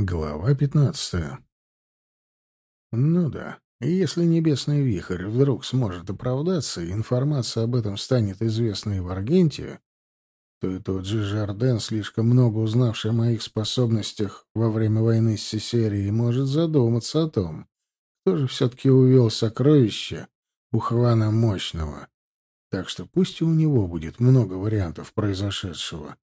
Глава пятнадцатая. Ну да, если небесный вихрь вдруг сможет оправдаться, и информация об этом станет известна и в Аргенте, то и тот же Жарден, слишком много узнавший о моих способностях во время войны с Сесерией, может задуматься о том, кто же все-таки увел сокровища у Хвана Мощного. Так что пусть и у него будет много вариантов произошедшего.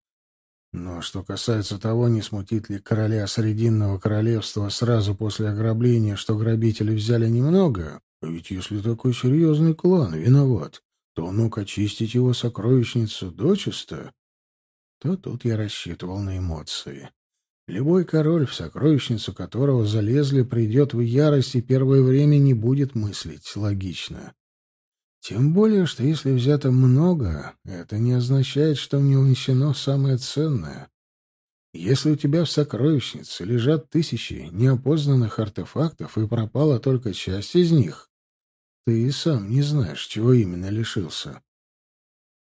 Но что касается того, не смутит ли короля Срединного королевства сразу после ограбления, что грабители взяли немного, ведь если такой серьезный клан виноват, то он мог очистить его сокровищницу дочисто, то тут я рассчитывал на эмоции. Любой король, в сокровищницу которого залезли, придет в ярость и первое время не будет мыслить логично. Тем более, что если взято много, это не означает, что не унесено самое ценное. Если у тебя в сокровищнице лежат тысячи неопознанных артефактов и пропала только часть из них, ты и сам не знаешь, чего именно лишился.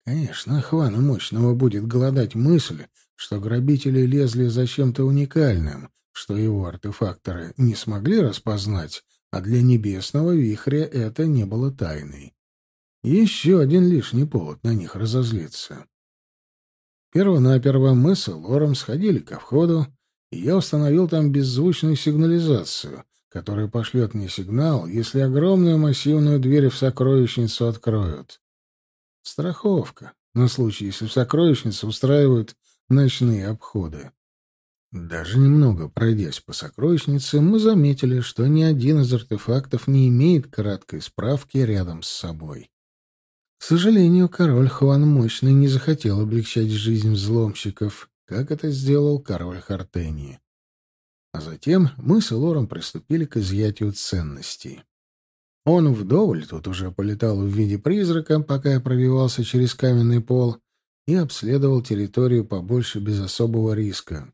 Конечно, Хвана Мощного будет голодать мысль, что грабители лезли за чем-то уникальным, что его артефакторы не смогли распознать, а для небесного вихря это не было тайной. Еще один лишний повод на них разозлиться. Первонаперво мы с Лором сходили ко входу, и я установил там беззвучную сигнализацию, которая пошлет мне сигнал, если огромную массивную дверь в сокровищницу откроют. Страховка, на случай, если в сокровищнице устраивают ночные обходы. Даже немного пройдясь по сокровищнице, мы заметили, что ни один из артефактов не имеет краткой справки рядом с собой. К сожалению, король Хуан Мощный не захотел облегчать жизнь взломщиков, как это сделал король Хартении. А затем мы с Лором приступили к изъятию ценностей. Он вдоволь тут уже полетал в виде призрака, пока я пробивался через каменный пол и обследовал территорию побольше без особого риска.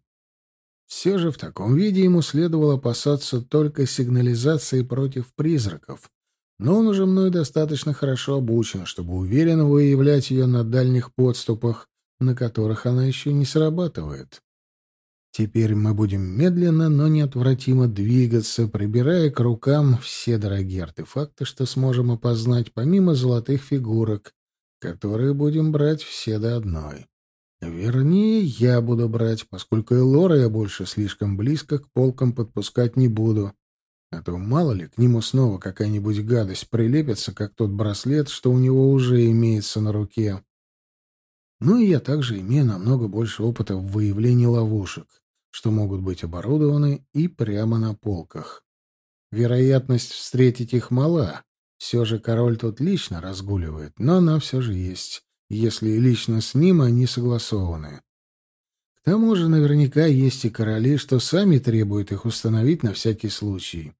Все же в таком виде ему следовало опасаться только сигнализации против призраков, но он уже мной достаточно хорошо обучен, чтобы уверенно выявлять ее на дальних подступах, на которых она еще не срабатывает. Теперь мы будем медленно, но неотвратимо двигаться, прибирая к рукам все дорогие артефакты, что сможем опознать, помимо золотых фигурок, которые будем брать все до одной. Вернее, я буду брать, поскольку и Лора я больше слишком близко к полкам подпускать не буду. А то мало ли к нему снова какая-нибудь гадость прилепится, как тот браслет, что у него уже имеется на руке. Ну и я также имею намного больше опыта в выявлении ловушек, что могут быть оборудованы и прямо на полках. Вероятность встретить их мала. Все же король тут лично разгуливает, но она все же есть, если лично с ним они согласованы. К тому же наверняка есть и короли, что сами требуют их установить на всякий случай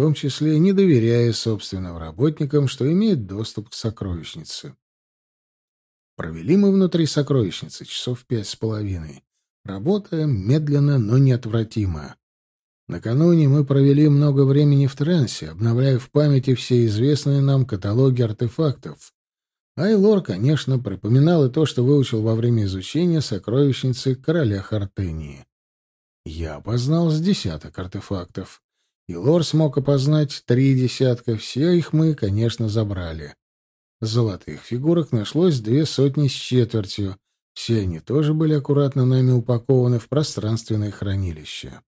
том числе не доверяя собственным работникам, что имеют доступ к сокровищнице. Провели мы внутри сокровищницы часов пять с половиной. Работая медленно, но неотвратимо. Накануне мы провели много времени в трансе, обновляя в памяти все известные нам каталоги артефактов. Айлор, конечно, припоминал и то, что выучил во время изучения сокровищницы короля Хартении. Я опознал с десяток артефактов и Лор смог опознать три десятка, все их мы, конечно, забрали. Золотых фигурок нашлось две сотни с четвертью, все они тоже были аккуратно нами упакованы в пространственное хранилище.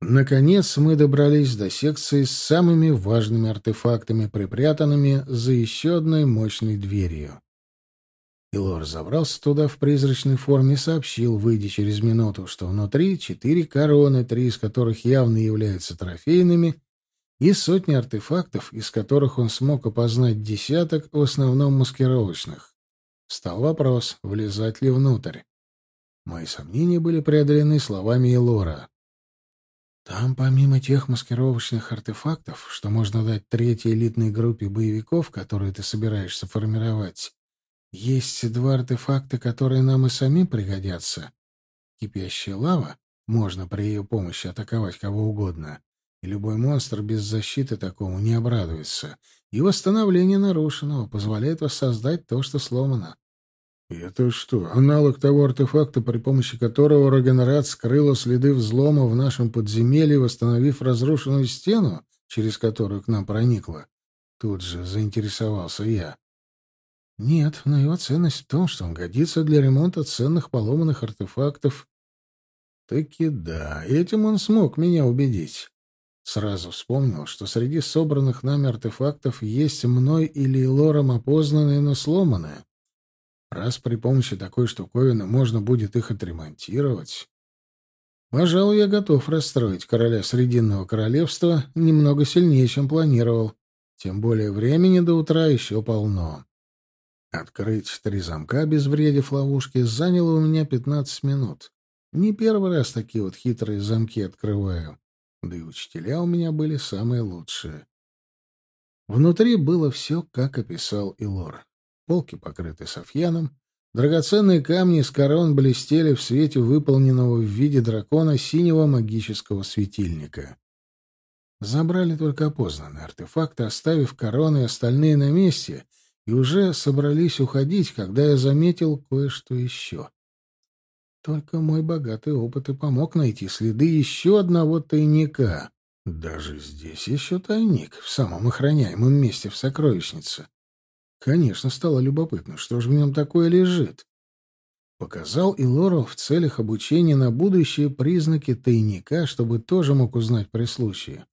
Наконец мы добрались до секции с самыми важными артефактами, припрятанными за еще одной мощной дверью. Илор забрался туда в призрачной форме сообщил, выйдя через минуту, что внутри четыре короны, три из которых явно являются трофейными, и сотни артефактов, из которых он смог опознать десяток, в основном маскировочных. Стал вопрос, влезать ли внутрь. Мои сомнения были преодолены словами Илора. Там, помимо тех маскировочных артефактов, что можно дать третьей элитной группе боевиков, которые ты собираешься формировать, есть два артефакта, которые нам и самим пригодятся. Кипящая лава, можно при ее помощи атаковать кого угодно, и любой монстр без защиты такому не обрадуется. И восстановление нарушенного позволяет воссоздать то, что сломано. Это что, аналог того артефакта, при помощи которого Рогенрад скрыла следы взлома в нашем подземелье, восстановив разрушенную стену, через которую к нам проникла? Тут же заинтересовался я. Нет, но его ценность в том, что он годится для ремонта ценных поломанных артефактов. Таки да, этим он смог меня убедить. Сразу вспомнил, что среди собранных нами артефактов есть мной или Лором опознанные, но сломанные. Раз при помощи такой штуковины можно будет их отремонтировать... Пожалуй, я готов расстроить короля Срединного королевства немного сильнее, чем планировал. Тем более времени до утра еще полно. Открыть три замка, безвредив ловушки, заняло у меня пятнадцать минут. Не первый раз такие вот хитрые замки открываю. Да и учителя у меня были самые лучшие. Внутри было все, как описал Илор. Полки покрыты софьяном, драгоценные камни из корон блестели в свете выполненного в виде дракона синего магического светильника. Забрали только опознанные артефакты, оставив короны и остальные на месте, и уже собрались уходить, когда я заметил кое-что еще. Только мой богатый опыт и помог найти следы еще одного тайника. Даже здесь еще тайник, в самом охраняемом месте в сокровищнице. Конечно, стало любопытно, что же в нем такое лежит. Показал и Лору в целях обучения на будущее признаки тайника, чтобы тоже мог узнать при случае.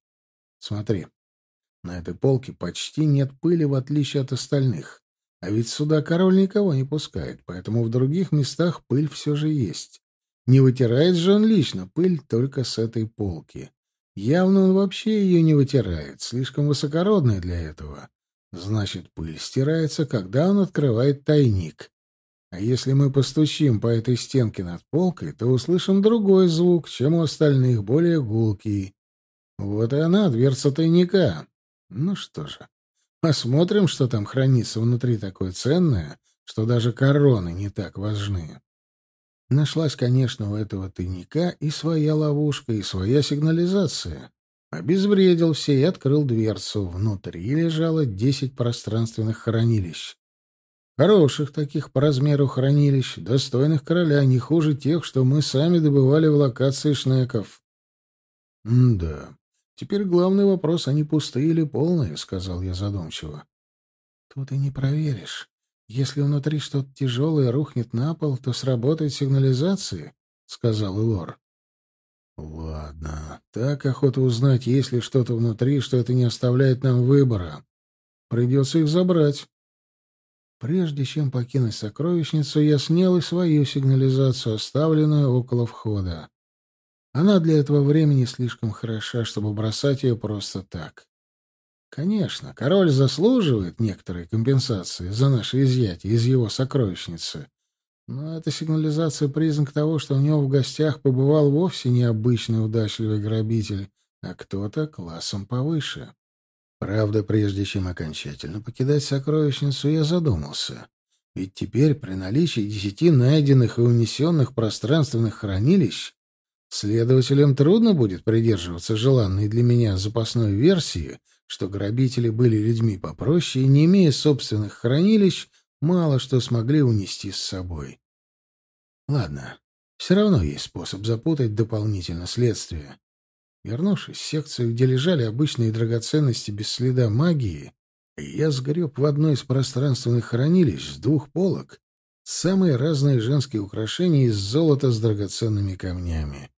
Смотри, на этой полке почти нет пыли, в отличие от остальных. А ведь сюда король никого не пускает, поэтому в других местах пыль все же есть. Не вытирает же он лично пыль только с этой полки. Явно он вообще ее не вытирает, слишком высокородный для этого. Значит, пыль стирается, когда он открывает тайник. А если мы постучим по этой стенке над полкой, то услышим другой звук, чем у остальных, более гулкий. Вот и она, дверца тайника. Ну что же, Посмотрим, что там хранится внутри такое ценное, что даже короны не так важны. Нашлась, конечно, у этого тайника и своя ловушка, и своя сигнализация. Обезвредил все и открыл дверцу. Внутри лежало десять пространственных хранилищ. Хороших таких по размеру хранилищ, достойных короля, не хуже тех, что мы сами добывали в локации шнеков. М да, Теперь главный вопрос, они пустые или полные, — сказал я задумчиво. Тут и не проверишь. Если внутри что-то тяжелое рухнет на пол, то сработает сигнализация, — сказал Илор. Ладно, так охота узнать, есть ли что-то внутри, что это не оставляет нам выбора. Придется их забрать. Прежде чем покинуть сокровищницу, я снял и свою сигнализацию, оставленную около входа. Она для этого времени слишком хороша, чтобы бросать ее просто так. Конечно, король заслуживает некоторой компенсации за наше изъятие из его сокровищницы. Но эта сигнализация — признак того, что у него в гостях побывал вовсе не обычный удачливый грабитель, а кто-то классом повыше. Правда, прежде чем окончательно покидать сокровищницу, я задумался. Ведь теперь при наличии десяти найденных и унесенных пространственных хранилищ Следователям трудно будет придерживаться желанной для меня запасной версии, что грабители были людьми попроще и, не имея собственных хранилищ, мало что смогли унести с собой. Ладно, все равно есть способ запутать дополнительно следствие. Вернувшись в секцию, где лежали обычные драгоценности без следа магии, я сгреб в одно из пространственных хранилищ с двух полок самые разные женские украшения из золота с драгоценными камнями.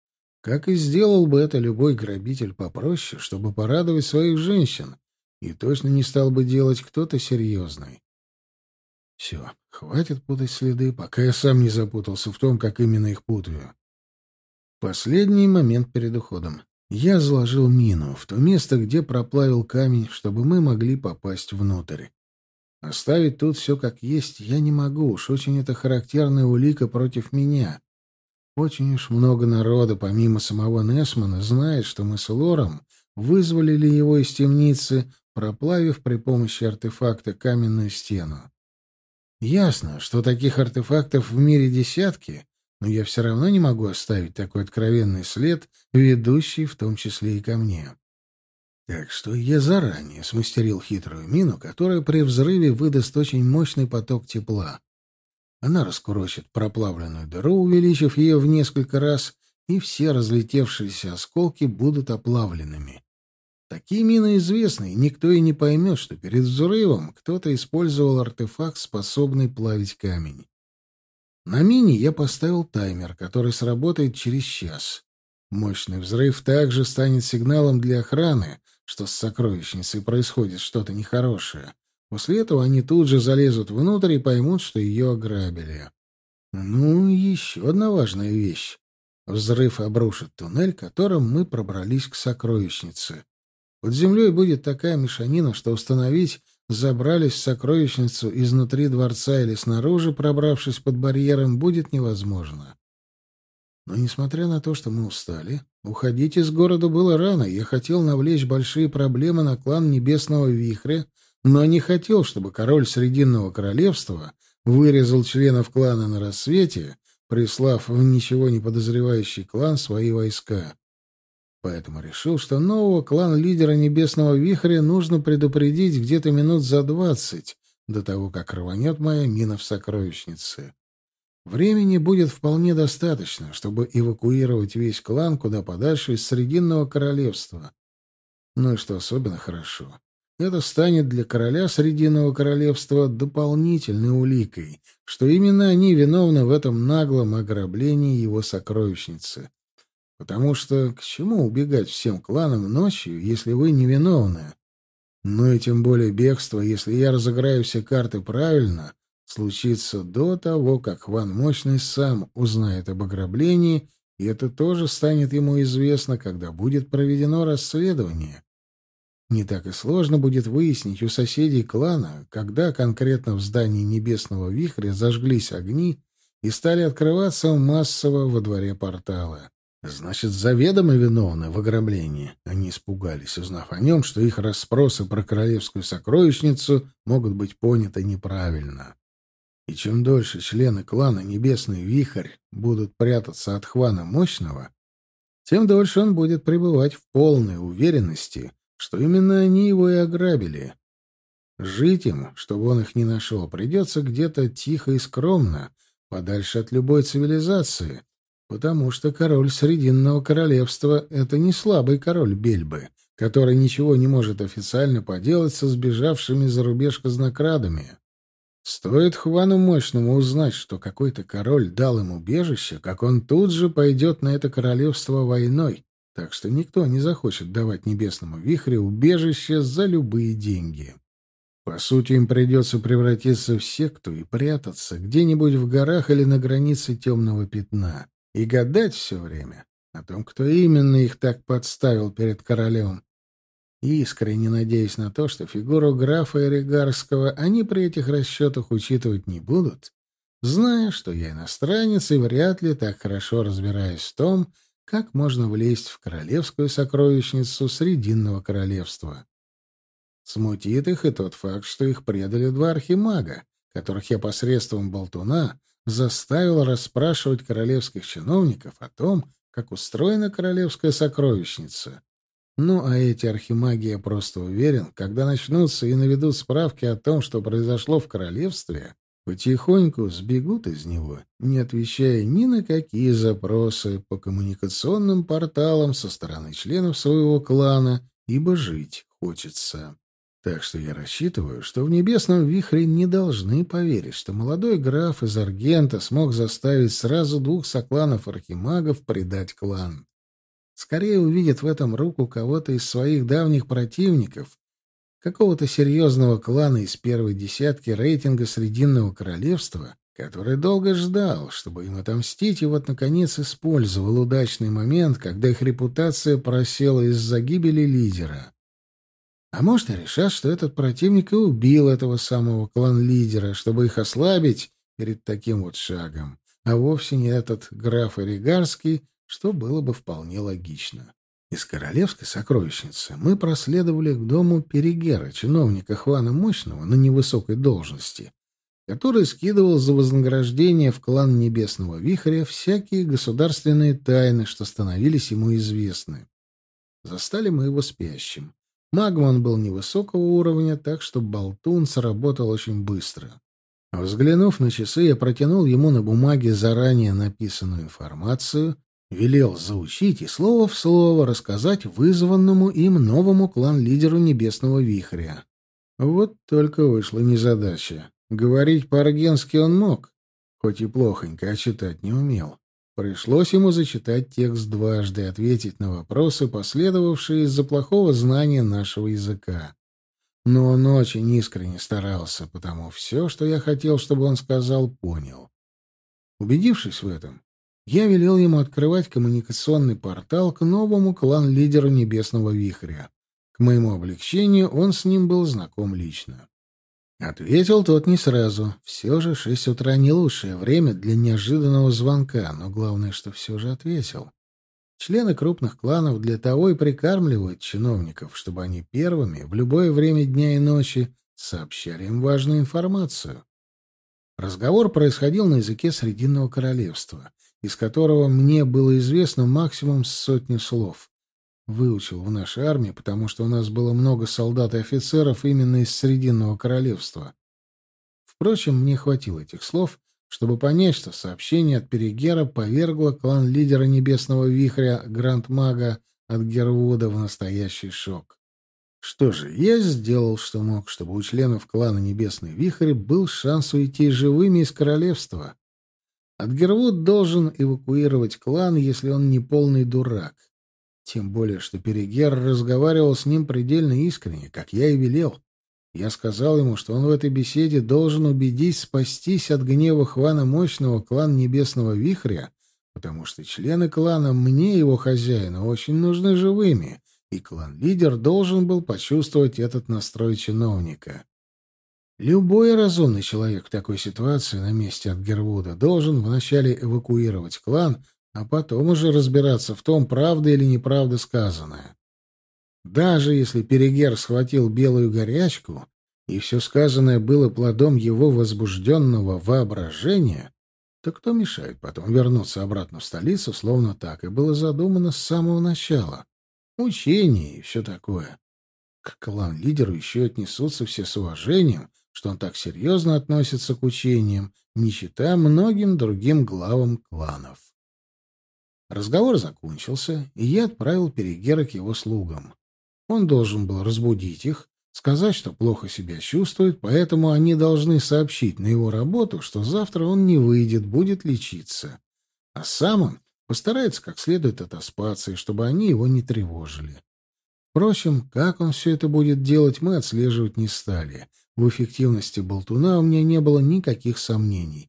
Как и сделал бы это любой грабитель попроще, чтобы порадовать своих женщин, и точно не стал бы делать кто-то серьезный. Все, хватит путать следы, пока я сам не запутался в том, как именно их путаю. Последний момент перед уходом. Я заложил мину в то место, где проплавил камень, чтобы мы могли попасть внутрь. Оставить тут все как есть я не могу, уж очень это характерная улика против меня. Очень уж много народа, помимо самого Несмана, знает, что мы с Лором вызволили его из темницы, проплавив при помощи артефакта каменную стену. Ясно, что таких артефактов в мире десятки, но я все равно не могу оставить такой откровенный след, ведущий в том числе и ко мне. Так что я заранее смастерил хитрую мину, которая при взрыве выдаст очень мощный поток тепла. Она раскурочит проплавленную дыру, увеличив ее в несколько раз, и все разлетевшиеся осколки будут оплавленными. Такие мины известны, и никто и не поймет, что перед взрывом кто-то использовал артефакт, способный плавить камень. На мине я поставил таймер, который сработает через час. Мощный взрыв также станет сигналом для охраны, что с сокровищницей происходит что-то нехорошее. После этого они тут же залезут внутрь и поймут, что ее ограбили. Ну, еще одна важная вещь. Взрыв обрушит туннель, которым мы пробрались к сокровищнице. Под землей будет такая мешанина, что установить, забрались в сокровищницу изнутри дворца или снаружи, пробравшись под барьером, будет невозможно. Но, несмотря на то, что мы устали, уходить из города было рано. Я хотел навлечь большие проблемы на клан Небесного Вихря, но не хотел, чтобы король Срединного Королевства вырезал членов клана на рассвете, прислав в ничего не подозревающий клан свои войска. Поэтому решил, что нового клан-лидера Небесного Вихря нужно предупредить где-то минут за двадцать до того, как рванет моя мина в сокровищнице. Времени будет вполне достаточно, чтобы эвакуировать весь клан куда подальше из Срединного Королевства. Ну и что особенно хорошо, это станет для короля Срединного Королевства дополнительной уликой, что именно они виновны в этом наглом ограблении его сокровищницы. Потому что к чему убегать всем кланам ночью, если вы невиновны? Ну и тем более бегство, если я разыграю все карты правильно, случится до того, как Хван Мощный сам узнает об ограблении, и это тоже станет ему известно, когда будет проведено расследование. Не так и сложно будет выяснить у соседей клана, когда конкретно в здании Небесного Вихря зажглись огни и стали открываться массово во дворе портала. Значит, заведомо виновны в ограблении. Они испугались, узнав о нем, что их расспросы про королевскую сокровищницу могут быть поняты неправильно. И чем дольше члены клана Небесный Вихрь будут прятаться от Хвана Мощного, тем дольше он будет пребывать в полной уверенности, что именно они его и ограбили. Жить им, чтобы он их не нашел, придется где-то тихо и скромно, подальше от любой цивилизации, потому что король Срединного королевства — это не слабый король Бельбы, который ничего не может официально поделать со сбежавшими за рубеж казнокрадами. Стоит Хвану Мощному узнать, что какой-то король дал им убежище, как он тут же пойдет на это королевство войной, так что никто не захочет давать небесному вихрю убежище за любые деньги. По сути, им придется превратиться в секту и прятаться где-нибудь в горах или на границе темного пятна, и гадать все время о том, кто именно их так подставил перед королем искренне надеясь на то, что фигуру графа Эригарского они при этих расчетах учитывать не будут, зная, что я иностранец и вряд ли так хорошо разбираюсь в том, как можно влезть в королевскую сокровищницу Срединного королевства. Смутит их и тот факт, что их предали два архимага, которых я посредством болтуна заставил расспрашивать королевских чиновников о том, как устроена королевская сокровищница, ну, а эти архимаги, я просто уверен, когда начнутся и наведут справки о том, что произошло в королевстве, потихоньку сбегут из него, не отвечая ни на какие запросы по коммуникационным порталам со стороны членов своего клана, ибо жить хочется. Так что я рассчитываю, что в небесном вихре не должны поверить, что молодой граф из Аргента смог заставить сразу двух сокланов архимагов предать клан скорее увидит в этом руку кого-то из своих давних противников, какого-то серьезного клана из первой десятки рейтинга Срединного Королевства, который долго ждал, чтобы им отомстить, и вот, наконец, использовал удачный момент, когда их репутация просела из-за гибели лидера. А может, и решат, что этот противник и убил этого самого клан-лидера, чтобы их ослабить перед таким вот шагом, а вовсе не этот граф Эригарский, что было бы вполне логично. Из королевской сокровищницы мы проследовали к дому Перегера, чиновника Хвана Мощного на невысокой должности, который скидывал за вознаграждение в клан Небесного Вихря всякие государственные тайны, что становились ему известны. Застали мы его спящим. Магом он был невысокого уровня, так что болтун сработал очень быстро. Взглянув на часы, я протянул ему на бумаге заранее написанную информацию, велел заучить и слово в слово рассказать вызванному им новому клан-лидеру Небесного Вихря. Вот только вышла незадача. Говорить по-аргенски он мог, хоть и плохонько, а читать не умел. Пришлось ему зачитать текст дважды и ответить на вопросы, последовавшие из-за плохого знания нашего языка. Но он очень искренне старался, потому все, что я хотел, чтобы он сказал, понял. Убедившись в этом, я велел ему открывать коммуникационный портал к новому клан-лидеру Небесного Вихря. К моему облегчению он с ним был знаком лично. Ответил тот не сразу. Все же шесть утра не лучшее время для неожиданного звонка, но главное, что все же ответил. Члены крупных кланов для того и прикармливают чиновников, чтобы они первыми в любое время дня и ночи сообщали им важную информацию. Разговор происходил на языке Срединного королевства, из которого мне было известно максимум сотни слов выучил в нашей армии, потому что у нас было много солдат и офицеров именно из Срединного королевства. Впрочем, мне хватило этих слов, чтобы понять, что сообщение от Перегера повергло клан лидера Небесного Вихря Гранд-Мага от Гервуда в настоящий шок. Что же, я сделал, что мог, чтобы у членов клана Небесный Вихрь был шанс уйти живыми из королевства. Адгервуд должен эвакуировать клан, если он не полный дурак. Тем более, что Перегер разговаривал с ним предельно искренне, как я и велел. Я сказал ему, что он в этой беседе должен убедить спастись от гнева Хвана Мощного клан Небесного Вихря, потому что члены клана мне, его хозяина, очень нужны живыми, и клан-лидер должен был почувствовать этот настрой чиновника. Любой разумный человек в такой ситуации на месте от Гервуда должен вначале эвакуировать клан, а потом уже разбираться в том, правда или неправда сказанное. Даже если Перегер схватил белую горячку, и все сказанное было плодом его возбужденного воображения, то кто мешает потом вернуться обратно в столицу, словно так и было задумано с самого начала? Учение и все такое. К клан-лидеру еще отнесутся все с уважением, что он так серьезно относится к учениям, не считая многим другим главам кланов. Разговор закончился, и я отправил Перегера к его слугам. Он должен был разбудить их, сказать, что плохо себя чувствует, поэтому они должны сообщить на его работу, что завтра он не выйдет, будет лечиться. А сам он постарается как следует отоспаться, и чтобы они его не тревожили. Впрочем, как он все это будет делать, мы отслеживать не стали. В эффективности болтуна у меня не было никаких сомнений.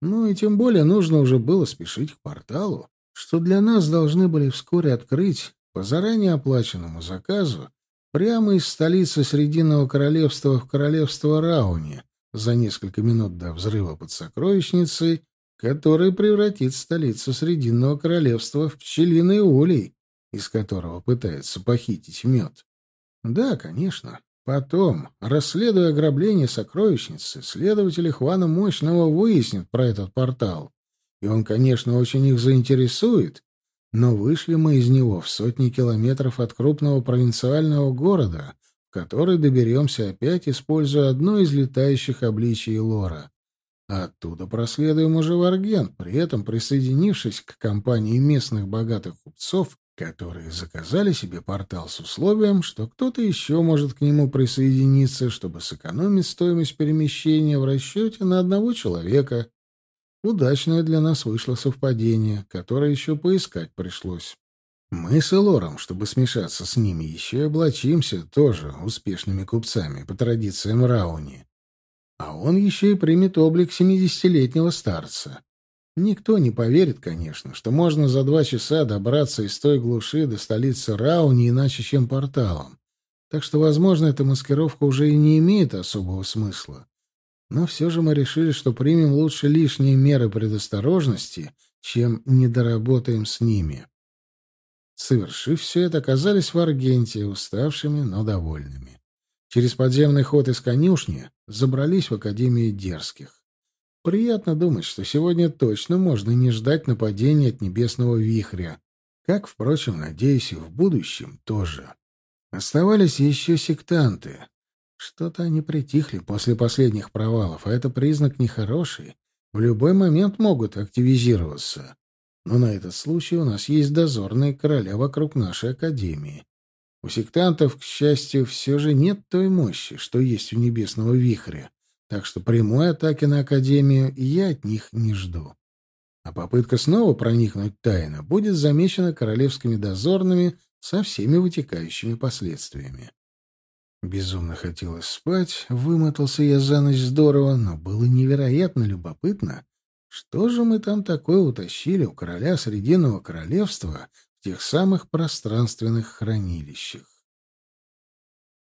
Ну и тем более нужно уже было спешить к порталу что для нас должны были вскоре открыть по заранее оплаченному заказу прямо из столицы Срединного королевства в королевство Рауни за несколько минут до взрыва под сокровищницей, который превратит столицу Срединного королевства в пчелиный улей, из которого пытаются похитить мед. Да, конечно. Потом, расследуя ограбление сокровищницы, следователи Хвана Мощного выяснят про этот портал и он, конечно, очень их заинтересует, но вышли мы из него в сотни километров от крупного провинциального города, в который доберемся опять, используя одно из летающих обличий Лора. А оттуда проследуем уже в Аргент, при этом присоединившись к компании местных богатых купцов, которые заказали себе портал с условием, что кто-то еще может к нему присоединиться, чтобы сэкономить стоимость перемещения в расчете на одного человека, Удачное для нас вышло совпадение, которое еще поискать пришлось. Мы с Элором, чтобы смешаться с ними, еще и облачимся тоже успешными купцами по традициям Рауни. А он еще и примет облик семидесятилетнего старца. Никто не поверит, конечно, что можно за два часа добраться из той глуши до столицы Рауни иначе, чем порталом. Так что, возможно, эта маскировка уже и не имеет особого смысла. Но все же мы решили, что примем лучше лишние меры предосторожности, чем не доработаем с ними. Совершив все это, оказались в Аргенте, уставшими, но довольными. Через подземный ход из конюшни забрались в Академию Дерзких. Приятно думать, что сегодня точно можно не ждать нападения от небесного вихря, как, впрочем, надеюсь, и в будущем тоже. Оставались еще сектанты, Что-то они притихли после последних провалов, а это признак нехороший. В любой момент могут активизироваться. Но на этот случай у нас есть дозорные короля вокруг нашей академии. У сектантов, к счастью, все же нет той мощи, что есть у небесного вихря, так что прямой атаки на академию я от них не жду. А попытка снова проникнуть тайно будет замечена королевскими дозорными со всеми вытекающими последствиями. Безумно хотелось спать, вымотался я за ночь здорово, но было невероятно любопытно, что же мы там такое утащили у короля Срединного королевства в тех самых пространственных хранилищах.